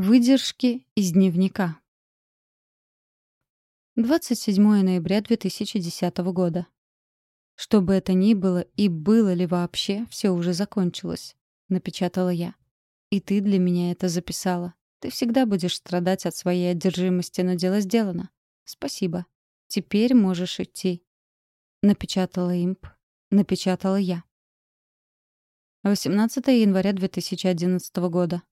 Выдержки из дневника. 27 ноября 2010 года. «Что бы это ни было и было ли вообще, все уже закончилось», — напечатала я. «И ты для меня это записала. Ты всегда будешь страдать от своей одержимости, но дело сделано. Спасибо. Теперь можешь идти». Напечатала имп. Напечатала я. 18 января 2011 года.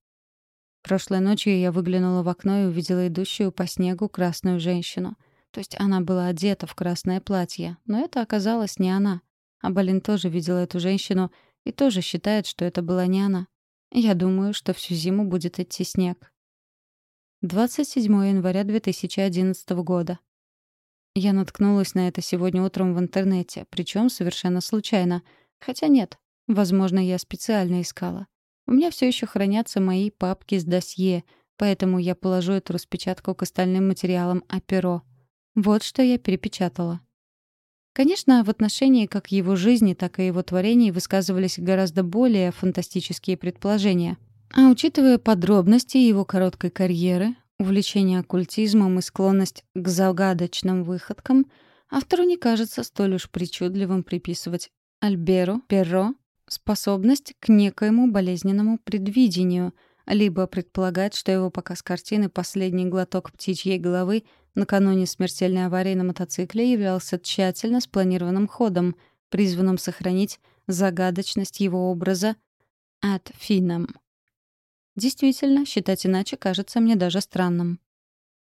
Прошлой ночью я выглянула в окно и увидела идущую по снегу красную женщину. То есть она была одета в красное платье, но это оказалось не она. Балин тоже видела эту женщину и тоже считает, что это была не она. Я думаю, что всю зиму будет идти снег. 27 января 2011 года. Я наткнулась на это сегодня утром в интернете, причем совершенно случайно. Хотя нет, возможно, я специально искала. У меня все еще хранятся мои папки с досье, поэтому я положу эту распечатку к остальным материалам о перо. Вот что я перепечатала. Конечно, в отношении как его жизни, так и его творений высказывались гораздо более фантастические предположения. А учитывая подробности его короткой карьеры, увлечение оккультизмом и склонность к загадочным выходкам, автору не кажется столь уж причудливым приписывать Альберу Перро способность к некоему болезненному предвидению, либо предполагать, что его показ картины «Последний глоток птичьей головы» накануне смертельной аварии на мотоцикле являлся тщательно спланированным ходом, призванным сохранить загадочность его образа «ad finam». Действительно, считать иначе кажется мне даже странным.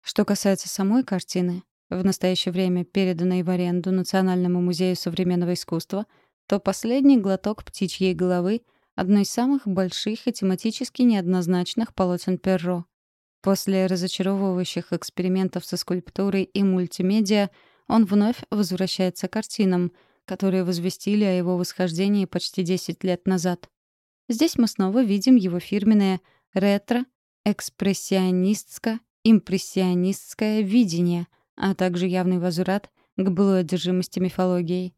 Что касается самой картины, в настоящее время переданной в аренду Национальному музею современного искусства — то последний глоток птичьей головы — одно из самых больших и тематически неоднозначных полотен Перро. После разочаровывающих экспериментов со скульптурой и мультимедиа он вновь возвращается к картинам, которые возвестили о его восхождении почти 10 лет назад. Здесь мы снова видим его фирменное ретро, экспрессионистско-импрессионистское видение, а также явный возврат к былой одержимости мифологией.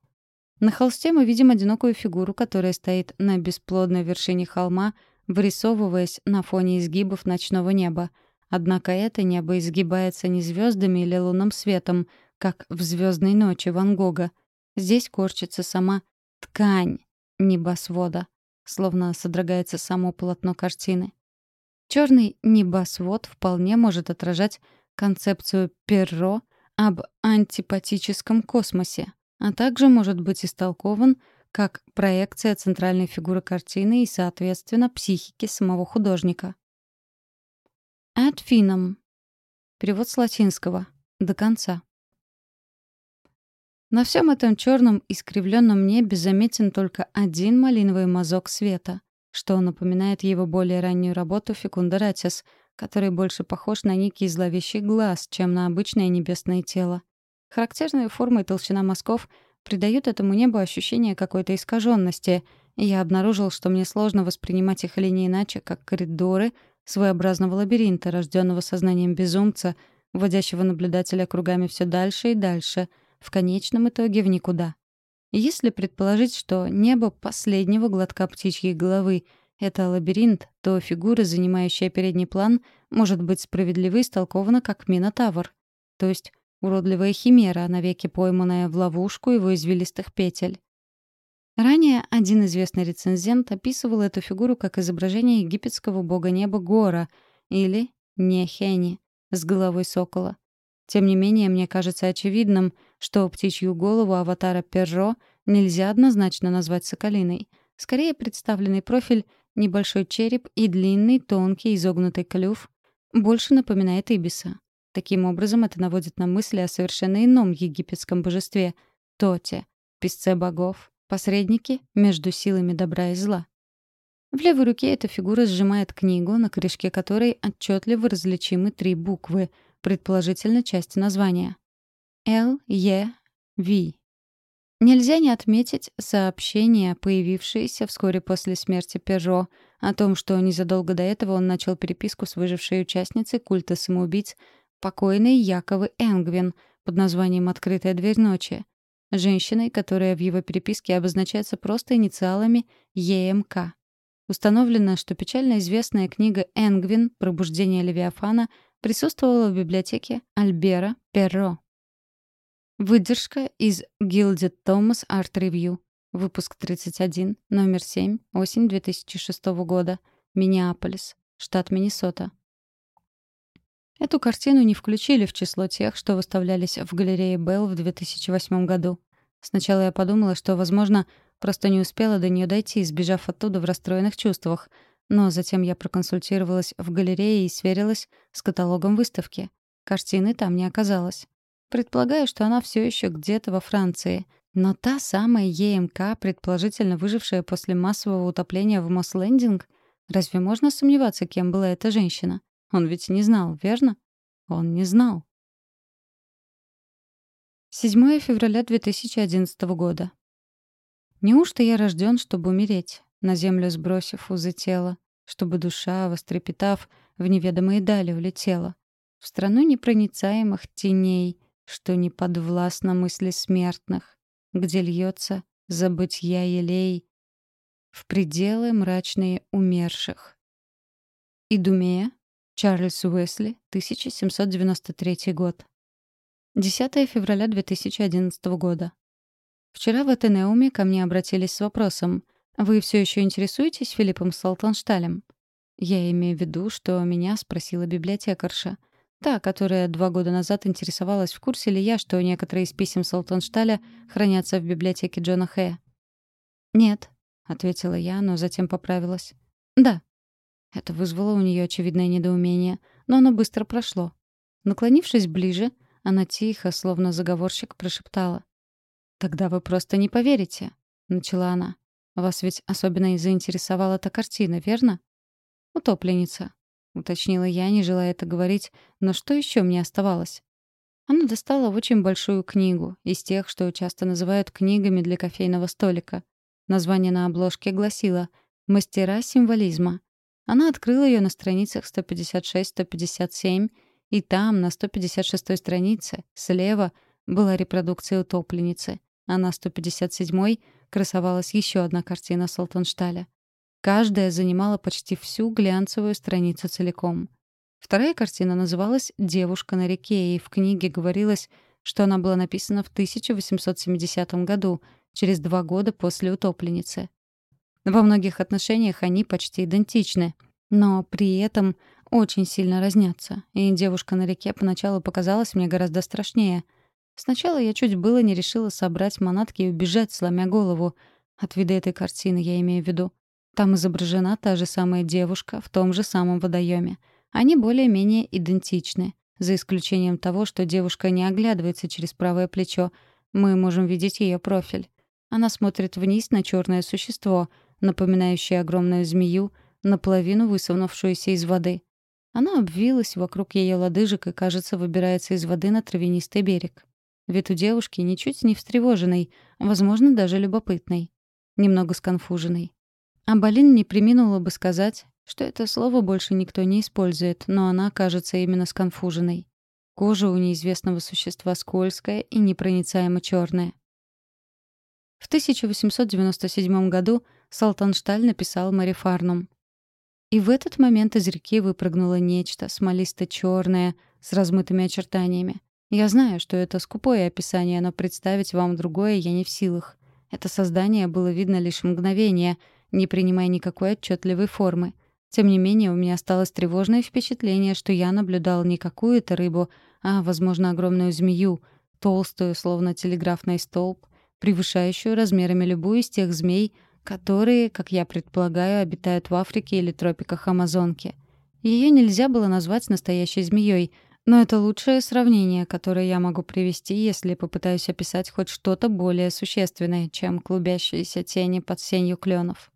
На холсте мы видим одинокую фигуру, которая стоит на бесплодной вершине холма, вырисовываясь на фоне изгибов ночного неба. Однако это небо изгибается не звездами или лунным светом, как в звездной ночи Ван Гога. Здесь корчится сама ткань небосвода, словно содрогается само полотно картины. Черный небосвод вполне может отражать концепцию Перро об антипатическом космосе, а также может быть истолкован как проекция центральной фигуры картины и, соответственно, психики самого художника. Ad finum. Перевод с латинского. До конца. На всем этом черном искривленном небе заметен только один малиновый мазок света, что напоминает его более раннюю работу «Фекундаратис», который больше похож на некий зловещий глаз, чем на обычное небесное тело. Характерная форма и толщина мазков придают этому небу ощущение какой-то искаженности, я обнаружил, что мне сложно воспринимать их не иначе, как коридоры своеобразного лабиринта, рожденного сознанием безумца, вводящего наблюдателя кругами все дальше и дальше, в конечном итоге в никуда. Если предположить, что небо последнего глотка птичьей головы — это лабиринт, то фигура, занимающая передний план, может быть справедливо истолкована как Минотавр, то есть Уродливая химера, навеки пойманная в ловушку его извилистых петель. Ранее один известный рецензент описывал эту фигуру как изображение египетского бога неба Гора или Нехени с головой сокола. Тем не менее, мне кажется очевидным, что птичью голову аватара Перро нельзя однозначно назвать соколиной. Скорее представленный профиль, небольшой череп и длинный, тонкий, изогнутый клюв больше напоминает ибиса. Таким образом, это наводит на мысли о совершенно ином египетском божестве — Тоте, песце богов, посреднике между силами добра и зла. В левой руке эта фигура сжимает книгу, на крышке которой отчетливо различимы три буквы, предположительно часть названия. Л, Е, В. Нельзя не отметить сообщение, появившееся вскоре после смерти Перро, о том, что незадолго до этого он начал переписку с выжившей участницей культа самоубийц покойной Яковы Энгвин под названием «Открытая дверь ночи», женщиной, которая в его переписке обозначается просто инициалами ЕМК. Установлено, что печально известная книга «Энгвин. Пробуждение Левиафана» присутствовала в библиотеке Альбера Перро. Выдержка из Gilded Thomas Art Review. Выпуск 31, номер 7, осень 2006 года. Миннеаполис, штат Миннесота. Эту картину не включили в число тех, что выставлялись в галерее Белл в 2008 году. Сначала я подумала, что, возможно, просто не успела до нее дойти, сбежав оттуда в расстроенных чувствах. Но затем я проконсультировалась в галерее и сверилась с каталогом выставки. Картины там не оказалось. Предполагаю, что она все еще где-то во Франции. Но та самая ЕМК, предположительно выжившая после массового утопления в Мослендинг, разве можно сомневаться, кем была эта женщина? Он ведь не знал, верно? Он не знал. 7 февраля 2011 года. Неужто я рожден, чтобы умереть, на землю сбросив узы тела, чтобы душа, вострепетав, в неведомые дали улетела, в страну непроницаемых теней, что не подвластна мысли смертных, где льется забытья елей, в пределы мрачные умерших. Идумея, Чарльз Уэсли, 1793 год. 10 февраля 2011 года. Вчера в Этенеуме ко мне обратились с вопросом «Вы все еще интересуетесь Филиппом Салтаншталем?» Я имею в виду, что меня спросила библиотекарша. Та, которая два года назад интересовалась, в курсе ли я, что некоторые из писем Салтаншталя хранятся в библиотеке Джона Хэя. «Нет», — ответила я, но затем поправилась. «Да». Это вызвало у нее очевидное недоумение, но оно быстро прошло. Наклонившись ближе, она тихо, словно заговорщик, прошептала. «Тогда вы просто не поверите», — начала она. «Вас ведь особенно и заинтересовала эта картина, верно?» «Утопленница», — уточнила я, не желая это говорить, но что еще мне оставалось? Она достала очень большую книгу, из тех, что часто называют книгами для кофейного столика. Название на обложке гласило «Мастера символизма». Она открыла ее на страницах 156-157 и там, на 156-й странице, слева, была репродукция утопленницы, а на 157-й красовалась еще одна картина Салтеншталя. Каждая занимала почти всю глянцевую страницу целиком. Вторая картина называлась «Девушка на реке», и в книге говорилось, что она была написана в 1870 году, через два года после утопленницы. Во многих отношениях они почти идентичны, но при этом очень сильно разнятся, и девушка на реке поначалу показалась мне гораздо страшнее. Сначала я чуть было не решила собрать манатки и убежать, сломя голову. От вида этой картины я имею в виду. Там изображена та же самая девушка в том же самом водоеме. Они более-менее идентичны, за исключением того, что девушка не оглядывается через правое плечо. Мы можем видеть ее профиль. Она смотрит вниз на черное существо, напоминающее огромную змею, наполовину высунувшуюся из воды. Она обвилась вокруг ее лодыжек и, кажется, выбирается из воды на травянистый берег. Вид у девушки ничуть не встревоженный, возможно, даже любопытный. Немного сконфуженный. А Балин не приминула бы сказать, что это слово больше никто не использует, но она кажется именно сконфуженной. Кожа у неизвестного существа скользкая и непроницаемо черная. В 1897 году Салтаншталь написал Мари Фарнум. И в этот момент из реки выпрыгнуло нечто смолисто черное с размытыми очертаниями. Я знаю, что это скупое описание, но представить вам другое я не в силах. Это создание было видно лишь мгновение, не принимая никакой отчетливой формы. Тем не менее, у меня осталось тревожное впечатление, что я наблюдал не какую-то рыбу, а, возможно, огромную змею, толстую, словно телеграфный столб, превышающую размерами любую из тех змей, которые, как я предполагаю, обитают в Африке или тропиках Амазонки. Ее нельзя было назвать настоящей змеей, но это лучшее сравнение, которое я могу привести, если попытаюсь описать хоть что-то более существенное, чем клубящиеся тени под сенью кленов.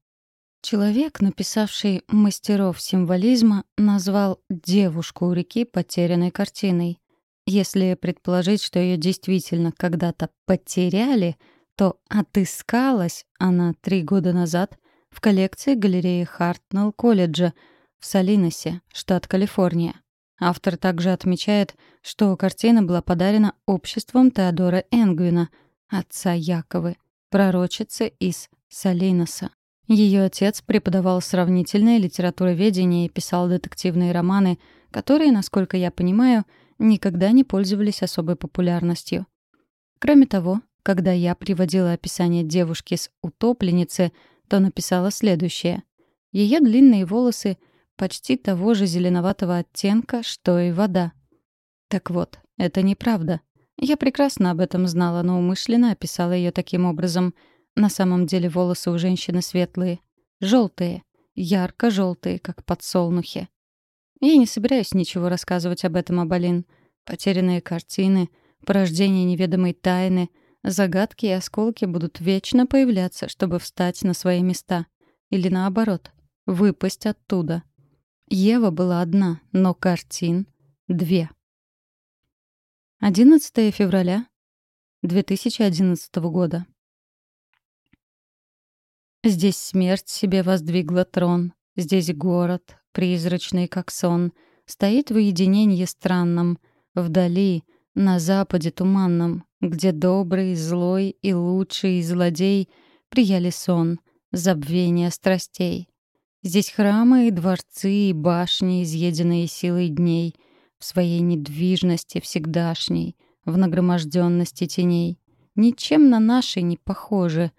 Человек, написавший «Мастеров символизма», назвал девушку у реки потерянной картиной. Если предположить, что ее действительно когда-то потеряли — то отыскалась она три года назад в коллекции галереи Хартнелл колледжа в Салиносе, штат Калифорния. Автор также отмечает, что картина была подарена обществом Теодора Энгвина, отца Яковы, пророчицы из Салиноса. Ее отец преподавал сравнительное литературоведение и писал детективные романы, которые, насколько я понимаю, никогда не пользовались особой популярностью. Кроме того, когда я приводила описание девушки с утопленницы, то написала следующее. Ее длинные волосы почти того же зеленоватого оттенка, что и вода. Так вот, это неправда. Я прекрасно об этом знала, но умышленно описала ее таким образом. На самом деле волосы у женщины светлые, желтые, ярко-желтые, как подсолнухи. Я не собираюсь ничего рассказывать об этом Абалин. Потерянные картины, порождение неведомой тайны, загадки и осколки будут вечно появляться, чтобы встать на свои места. Или наоборот, выпасть оттуда. Ева была одна, но картин — две. 11 февраля 2011 года. Здесь смерть себе воздвигла трон, здесь город, призрачный как сон, стоит в уединении странном, вдали, на западе туманном, где добрый, злой и лучший злодей прияли сон, забвение страстей. Здесь храмы и дворцы, и башни, изъеденные силой дней, в своей недвижности всегдашней, в нагроможденности теней. Ничем на наши не похожи.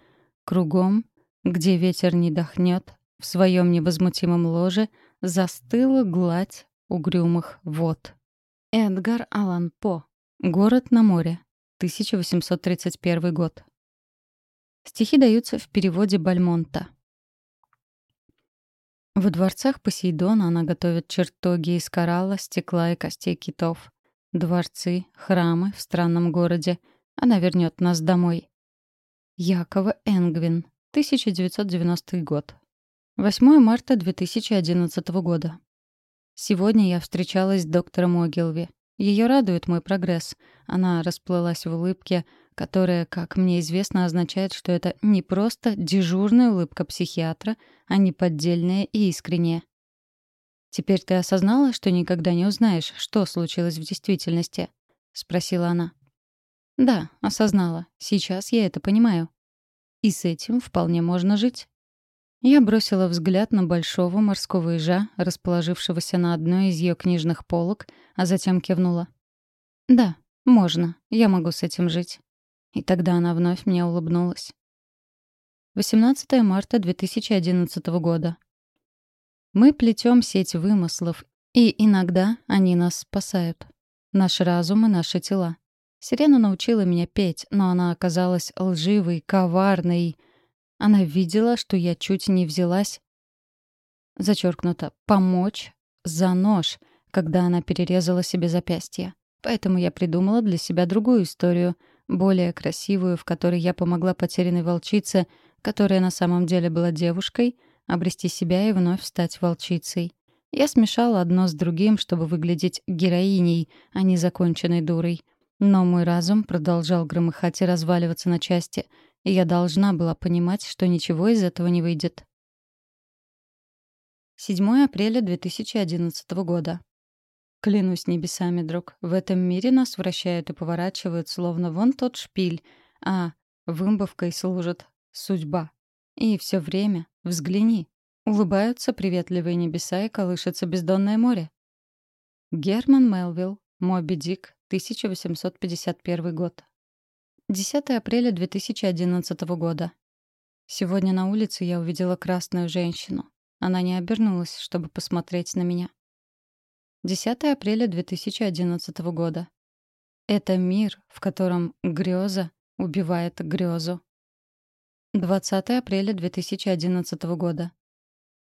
Кругом, где ветер не дохнет, в своем невозмутимом ложе застыла гладь угрюмых вод. Эдгар Аллан По. Город на море. 1831 год. Стихи даются в переводе Бальмонта. Во дворцах Посейдона она готовит чертоги из коралла, стекла и костей китов. Дворцы, храмы в странном городе. Она вернет нас домой. Якова Энгвин, 1990 год. 8 марта 2011 года. Сегодня я встречалась с доктором Огилви. Ее радует мой прогресс. Она расплылась в улыбке, которая, как мне известно, означает, что это не просто дежурная улыбка психиатра, а не поддельная и искренняя. «Теперь ты осознала, что никогда не узнаешь, что случилось в действительности?» — спросила она. «Да, осознала. Сейчас я это понимаю. И с этим вполне можно жить». Я бросила взгляд на большого морского ежа, расположившегося на одной из ее книжных полок, а затем кивнула. «Да, можно. Я могу с этим жить». И тогда она вновь мне улыбнулась. 18 марта 2011 года. Мы плетем сеть вымыслов, и иногда они нас спасают. Наш разум и наши тела. Сирена научила меня петь, но она оказалась лживой, коварной. Она видела, что я чуть не взялась, зачеркнуто, помочь за нож, когда она перерезала себе запястье. Поэтому я придумала для себя другую историю — более красивую, в которой я помогла потерянной волчице, которая на самом деле была девушкой, обрести себя и вновь стать волчицей. Я смешала одно с другим, чтобы выглядеть героиней, а не законченной дурой. Но мой разум продолжал громыхать и разваливаться на части, и я должна была понимать, что ничего из этого не выйдет. 7 апреля 2011 года. Клянусь небесами, друг, в этом мире нас вращают и поворачивают, словно вон тот шпиль, а вымбовкой служит судьба. И все время, взгляни, улыбаются приветливые небеса и колышется бездонное море. Герман Мелвилл, Моби Дик, 1851 год. 10 апреля 2011 года. Сегодня на улице я увидела красную женщину. Она не обернулась, чтобы посмотреть на меня. 10 апреля 2011 года. Это мир, в котором греза убивает грезу. 20 апреля 2011 года.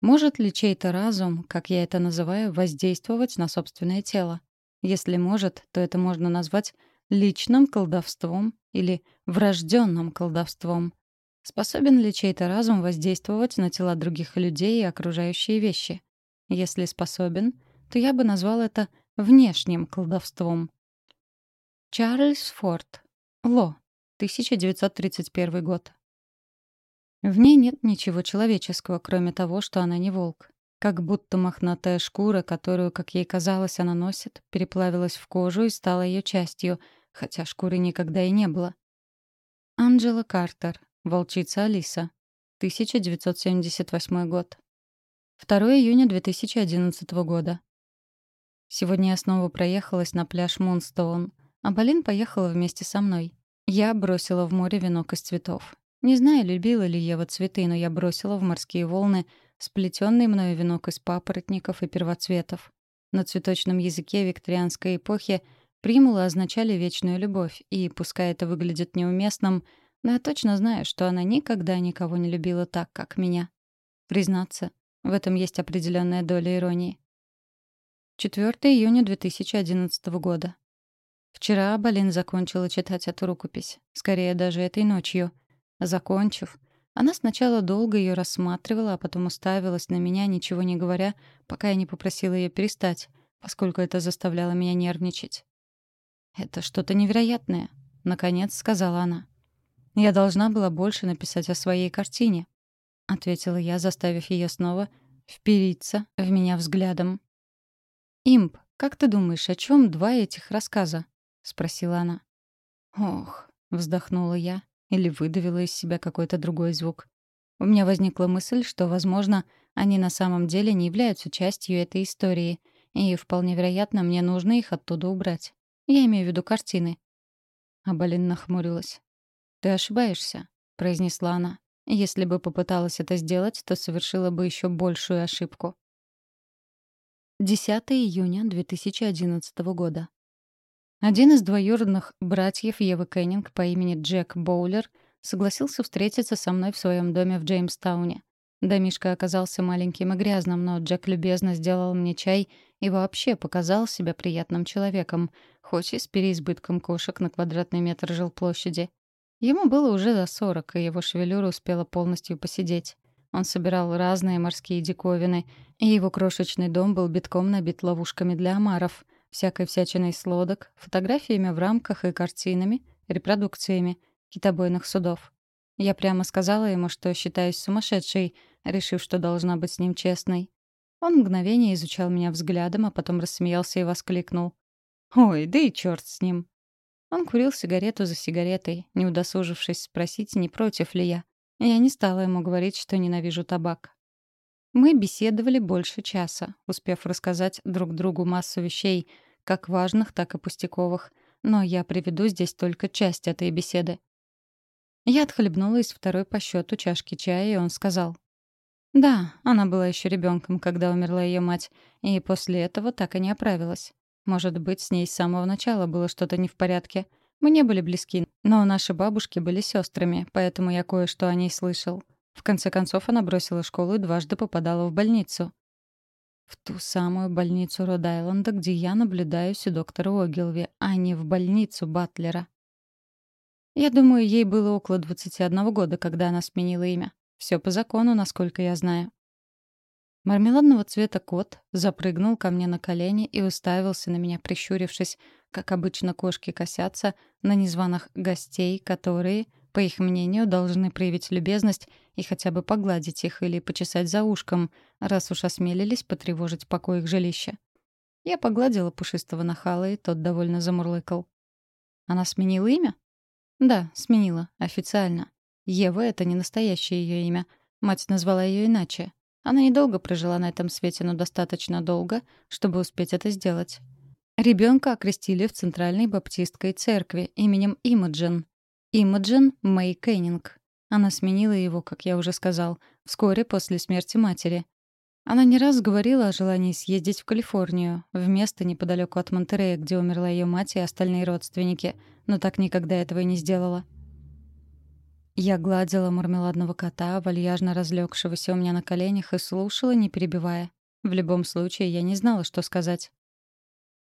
Может ли чей-то разум, как я это называю, воздействовать на собственное тело? Если может, то это можно назвать личным колдовством или врожденным колдовством. Способен ли чей-то разум воздействовать на тела других людей и окружающие вещи? Если способен, то я бы назвал это внешним колдовством. Чарльз Форд. Ло. 1931 год. В ней нет ничего человеческого, кроме того, что она не волк. Как будто мохнатая шкура, которую, как ей казалось, она носит, переплавилась в кожу и стала ее частью, хотя шкуры никогда и не было. Анджела Картер. Волчица Алиса. 1978 год. 2 июня 2011 года. Сегодня я снова проехалась на пляж Мунстоун, а Балин поехала вместе со мной. Я бросила в море венок из цветов. Не знаю, любила ли Ева цветы, но я бросила в морские волны сплетенный мною венок из папоротников и первоцветов. На цветочном языке викторианской эпохи примулы означали вечную любовь, и, пускай это выглядит неуместным, но я точно знаю, что она никогда никого не любила так, как меня. Признаться, в этом есть определенная доля иронии. 4 июня 2011 года. Вчера Балин закончила читать эту рукопись. Скорее, даже этой ночью. Закончив, она сначала долго ее рассматривала, а потом уставилась на меня, ничего не говоря, пока я не попросила ее перестать, поскольку это заставляло меня нервничать. «Это что-то невероятное», — наконец сказала она. «Я должна была больше написать о своей картине. — ответила я, заставив ее снова впериться в меня взглядом. «Имп, как ты думаешь, о чем два этих рассказа?» — спросила она. «Ох», — вздохнула я или выдавила из себя какой-то другой звук. У меня возникла мысль, что, возможно, они на самом деле не являются частью этой истории, и, вполне вероятно, мне нужно их оттуда убрать. Я имею в виду картины. Абалин нахмурилась. «Ты ошибаешься», — произнесла она. Если бы попыталась это сделать, то совершила бы еще большую ошибку. 10 июня 2011 года. Один из двоюродных братьев Евы Кеннинг по имени Джек Боулер согласился встретиться со мной в своем доме в Джеймстауне. Домишко оказался маленьким и грязным, но Джек любезно сделал мне чай и вообще показал себя приятным человеком, хоть и с переизбытком кошек на квадратный метр жилплощади. Ему было уже за сорок, и его шевелюра успела полностью посидеть. Он собирал разные морские диковины, и его крошечный дом был битком набит ловушками для омаров, всякой всячиной с лодок, фотографиями в рамках и картинами, репродукциями китобойных судов. Я прямо сказала ему, что считаюсь сумасшедшей, решив, что должна быть с ним честной. Он мгновение изучал меня взглядом, а потом рассмеялся и воскликнул. «Ой, да и черт с ним!» Он курил сигарету за сигаретой, не удосужившись спросить, не против ли я. Я не стала ему говорить, что ненавижу табак. Мы беседовали больше часа, успев рассказать друг другу массу вещей, как важных, так и пустяковых, но я приведу здесь только часть этой беседы. Я отхлебнула из второй по счету чашки чая, и он сказал. Да, она была еще ребенком, когда умерла ее мать, и после этого так и не оправилась. Может быть, с ней с самого начала было что-то не в порядке. Мы не были близки, но наши бабушки были сестрами, поэтому я кое-что о ней слышал. В конце концов, она бросила школу и дважды попадала в больницу. В ту самую больницу Род-Айленда, где я наблюдаюсь у доктора Огилви, а не в больницу Батлера. Я думаю, ей было около 21 года, когда она сменила имя. Все по закону, насколько я знаю. Мармеладного цвета кот запрыгнул ко мне на колени и уставился на меня, прищурившись, как обычно кошки косятся на незваных гостей, которые, по их мнению, должны проявить любезность и хотя бы погладить их или почесать за ушком, раз уж осмелились потревожить покой их жилища. Я погладила пушистого нахала, и тот довольно замурлыкал. Она сменила имя? Да, сменила, официально. Ева — это не настоящее ее имя. Мать назвала ее иначе. Она недолго прожила на этом свете, но достаточно долго, чтобы успеть это сделать. Ребенка окрестили в Центральной Баптистской церкви именем Имаджин. Имаджин Мэй Кеннинг. Она сменила его, как я уже сказал, вскоре после смерти матери. Она не раз говорила о желании съездить в Калифорнию, в место неподалеку от Монтерея, где умерла ее мать и остальные родственники, но так никогда этого и не сделала. Я гладила мармеладного кота, вальяжно разлегшегося у меня на коленях, и слушала, не перебивая. В любом случае, я не знала, что сказать.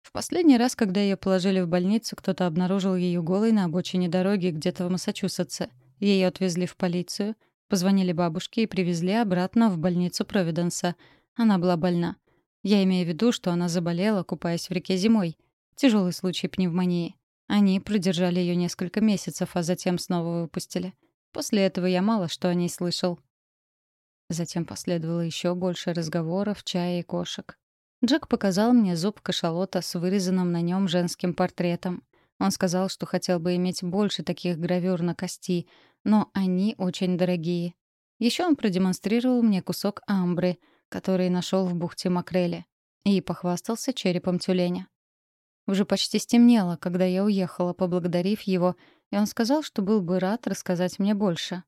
В последний раз, когда ее положили в больницу, кто-то обнаружил ее голой на обочине дороги где-то в Массачусетсе. Ее отвезли в полицию, позвонили бабушке и привезли обратно в больницу Провиденса. Она была больна. Я имею в виду, что она заболела, купаясь в реке зимой. Тяжелый случай пневмонии. Они продержали ее несколько месяцев, а затем снова выпустили. После этого я мало что о ней слышал. Затем последовало еще больше разговоров, чая и кошек. Джек показал мне зуб кашалота с вырезанным на нем женским портретом. Он сказал, что хотел бы иметь больше таких гравюр на кости, но они очень дорогие. Еще он продемонстрировал мне кусок амбры, который нашел в бухте Макрели, и похвастался черепом тюленя. Уже почти стемнело, когда я уехала, поблагодарив его, и он сказал, что был бы рад рассказать мне больше.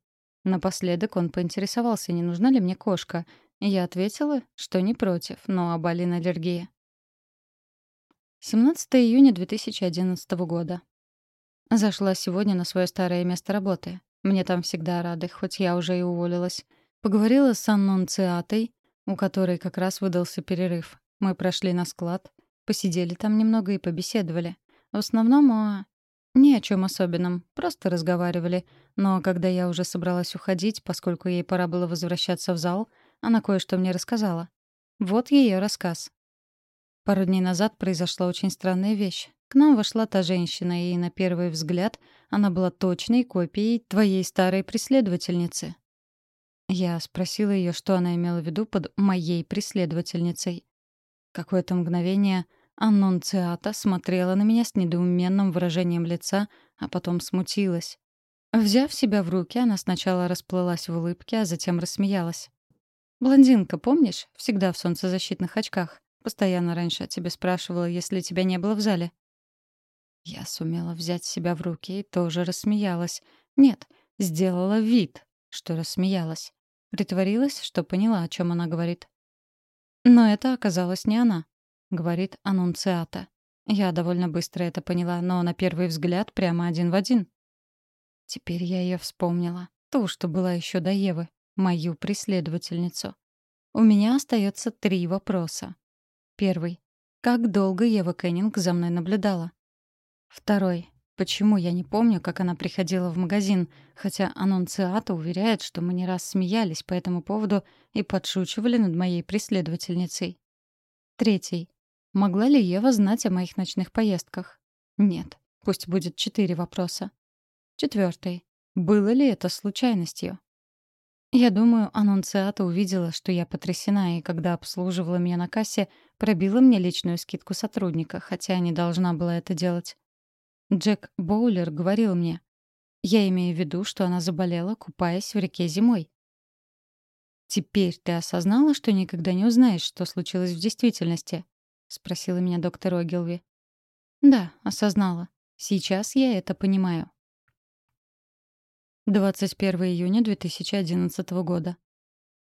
Напоследок он поинтересовался, не нужна ли мне кошка, и я ответила, что не против, но Абалин аллергия. 17 июня 2011 года. Зашла сегодня на свое старое место работы. Мне там всегда рады, хоть я уже и уволилась. Поговорила с аннунциатой, у которой как раз выдался перерыв. Мы прошли на склад, посидели там немного и побеседовали. В основном о... Ни о чем особенном, просто разговаривали. Но когда я уже собралась уходить, поскольку ей пора было возвращаться в зал, она кое-что мне рассказала. Вот ее рассказ. Пару дней назад произошла очень странная вещь. К нам вошла та женщина, и на первый взгляд она была точной копией твоей старой преследовательницы. Я спросила ее, что она имела в виду под «моей преследовательницей». Какое-то мгновение Аннунциата смотрела на меня с недоуменным выражением лица, а потом смутилась. Взяв себя в руки, она сначала расплылась в улыбке, а затем рассмеялась. «Блондинка, помнишь? Всегда в солнцезащитных очках. Постоянно раньше о тебе спрашивала, если тебя не было в зале». Я сумела взять себя в руки и тоже рассмеялась. Нет, сделала вид, что рассмеялась. Притворилась, что поняла, о чем она говорит. Но это оказалось не она, говорит аннунциата. Я довольно быстро это поняла, но на первый взгляд прямо один в один. Теперь я ее вспомнила. Ту, что была еще до Евы, мою преследовательницу. У меня остается три вопроса. Первый. Как долго Ева Кеннинг за мной наблюдала? Второй. Почему я не помню, как она приходила в магазин, хотя аннунциата уверяет, что мы не раз смеялись по этому поводу и подшучивали над моей преследовательницей? Третий. Могла ли Ева знать о моих ночных поездках? Нет. Пусть будет четыре вопроса. Четвертый. Было ли это случайностью? Я думаю, аннунциата увидела, что я потрясена, и когда обслуживала меня на кассе, пробила мне личную скидку сотрудника, хотя не должна была это делать. Джек Боулер говорил мне. Я имею в виду, что она заболела, купаясь в реке зимой. «Теперь ты осознала, что никогда не узнаешь, что случилось в действительности?» — спросила меня доктор Огилви. «Да, осознала. Сейчас я это понимаю». 21 июня 2011 года.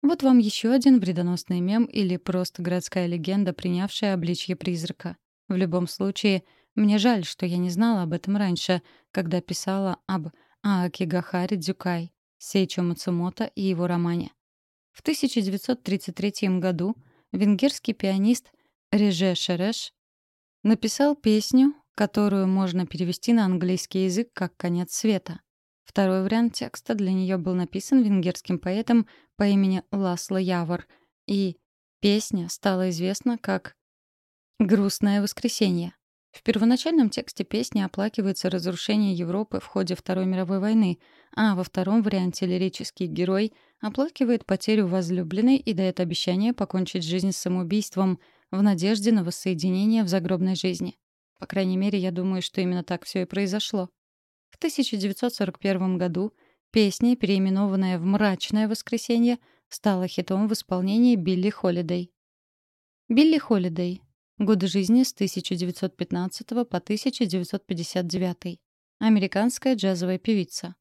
Вот вам еще один вредоносный мем или просто городская легенда, принявшая обличье призрака. В любом случае, мне жаль, что я не знала об этом раньше, когда писала об Аакигахаре Дзюкай, Сейчо Мацумото и его романе. В 1933 году венгерский пианист Реже Шереш написал песню, которую можно перевести на английский язык как «Конец света». Второй вариант текста для нее был написан венгерским поэтом по имени Ласло Явор, и песня стала известна как «Грустное воскресенье». В первоначальном тексте песни оплакивается разрушение Европы в ходе Второй мировой войны, а во втором варианте лирический герой оплакивает потерю возлюбленной и дает обещание покончить жизнь самоубийством в надежде на воссоединение в загробной жизни. По крайней мере, я думаю, что именно так все и произошло. В 1941 году песня, переименованная в «Мрачное воскресенье», стала хитом в исполнении Билли Холидей. Билли Холидей. Годы жизни с 1915 по 1959. Американская джазовая певица.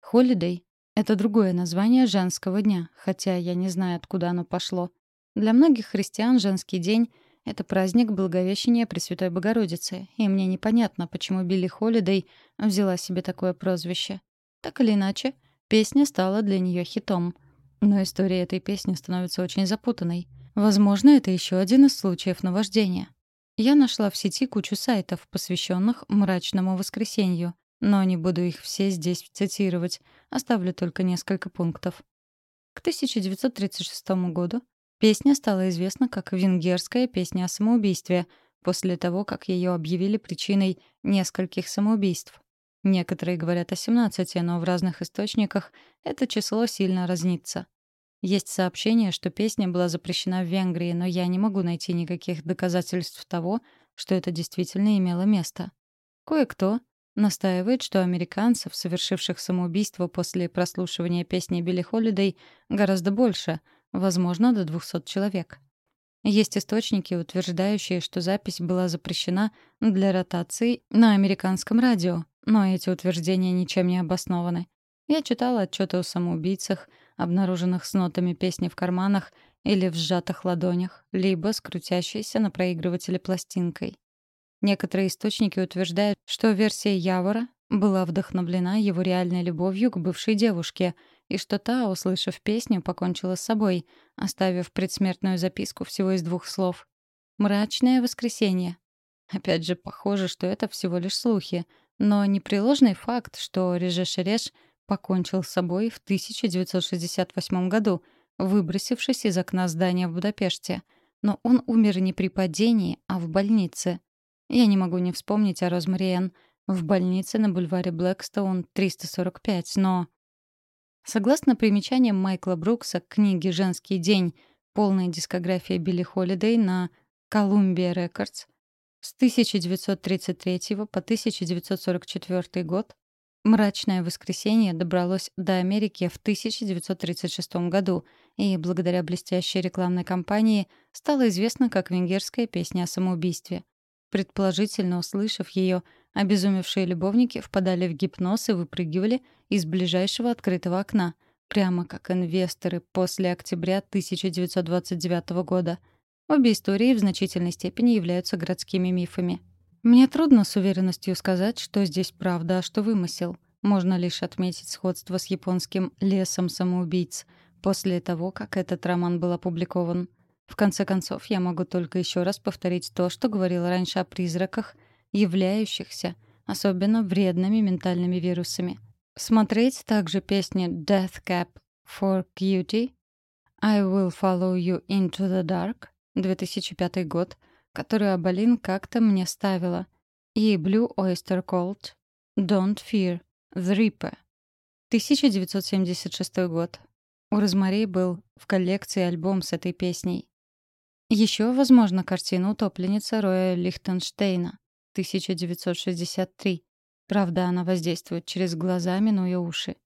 Холидей — это другое название женского дня, хотя я не знаю, откуда оно пошло. Для многих христиан женский день это праздник Благовещения Пресвятой Богородицы, и мне непонятно, почему Билли Холидей взяла себе такое прозвище. Так или иначе, песня стала для нее хитом. Но история этой песни становится очень запутанной. Возможно, это еще один из случаев наваждения. Я нашла в сети кучу сайтов, посвященных мрачному воскресенью, но не буду их все здесь цитировать, оставлю только несколько пунктов. К 1936 году Песня стала известна как «Венгерская песня о самоубийстве», после того, как ее объявили причиной нескольких самоубийств. Некоторые говорят о 17, но в разных источниках это число сильно разнится. Есть сообщение, что песня была запрещена в Венгрии, но я не могу найти никаких доказательств того, что это действительно имело место. Кое-кто, Настаивает, что американцев, совершивших самоубийство после прослушивания песни Билли Холидей, гораздо больше, возможно, до 200 человек. Есть источники, утверждающие, что запись была запрещена для ротации на американском радио, но эти утверждения ничем не обоснованы. Я читала отчеты о самоубийцах, обнаруженных с нотами песни в карманах или в сжатых ладонях, либо с крутящейся на проигрывателе пластинкой. Некоторые источники утверждают, что версия Явора была вдохновлена его реальной любовью к бывшей девушке — и что та, услышав песню, покончила с собой, оставив предсмертную записку всего из двух слов. «Мрачное воскресенье». Опять же, похоже, что это всего лишь слухи, но непреложный факт, что Реже Шереш покончил с собой в 1968 году, выбросившись из окна здания в Будапеште. Но он умер не при падении, а в больнице. Я не могу не вспомнить о Розмариен. В больнице на бульваре Блэкстоун 345, но... Согласно примечаниям Майкла Брукса к книге «Женский день», полная дискография Билли Холидей на Columbia Records с 1933 по 1944 год, «Мрачное воскресенье» добралось до Америки в 1936 году и, благодаря блестящей рекламной кампании, стало известно как венгерская песня о самоубийстве. Предположительно, услышав ее, обезумевшие любовники впадали в гипноз и выпрыгивали из ближайшего открытого окна, прямо как инвесторы после октября 1929 года. Обе истории в значительной степени являются городскими мифами. Мне трудно с уверенностью сказать, что здесь правда, а что вымысел. Можно лишь отметить сходство с японским «Лесом самоубийц» после того, как этот роман был опубликован. В конце концов, я могу только еще раз повторить то, что говорила раньше о призраках, являющихся особенно вредными ментальными вирусами. Смотреть также песни Death Cap for Cutie, I Will Follow You Into the Dark, 2005 год, которую Абалин как-то мне ставила, и Blue Oyster Cult, Don't Fear, The Reaper, 1976 год. У Розмари был в коллекции альбом с этой песней. Еще, возможно, картина «Утопленница» Роя Лихтенштейна, 1963. Правда, она воздействует через глаза, минуя уши.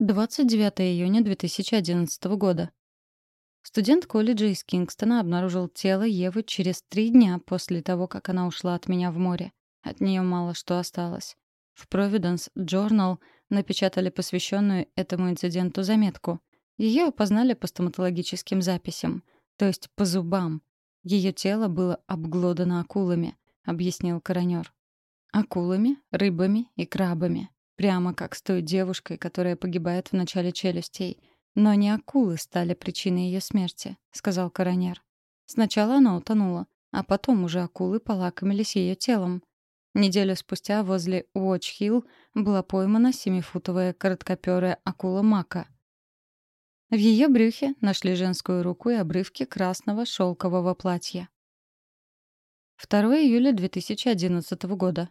29 июня 2011 года. Студент колледжа из Кингстона обнаружил тело Евы через три дня после того, как она ушла от меня в море. От нее мало что осталось. В Providence Journal напечатали посвященную этому инциденту заметку. Ее опознали по стоматологическим записям, то есть по зубам. Ее тело было обглодано акулами, объяснил коронер. Акулами, рыбами и крабами. Прямо как с той девушкой, которая погибает в начале челюстей. Но не акулы стали причиной ее смерти, сказал коронер. Сначала она утонула, а потом уже акулы полакомились ее телом. Неделю спустя возле Уотч-Хилл была поймана семифутовая короткоперая акула Мака — в ее брюхе нашли женскую руку и обрывки красного шелкового платья. 2 июля 2011 года.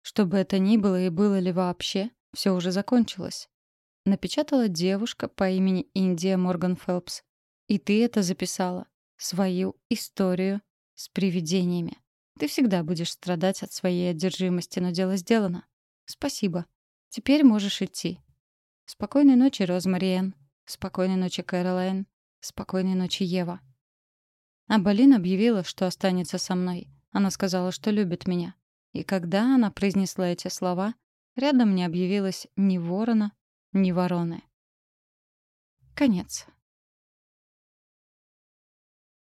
Что бы это ни было и было ли вообще, все уже закончилось. Напечатала девушка по имени Индия Морган Фелпс. И ты это записала. Свою историю с привидениями. Ты всегда будешь страдать от своей одержимости, но дело сделано. Спасибо. Теперь можешь идти. Спокойной ночи, Розмариен. Спокойной ночи, Кэролайн. Спокойной ночи, Ева. А Болин объявила, что останется со мной. Она сказала, что любит меня. И когда она произнесла эти слова, рядом не объявилось ни ворона, ни вороны. Конец.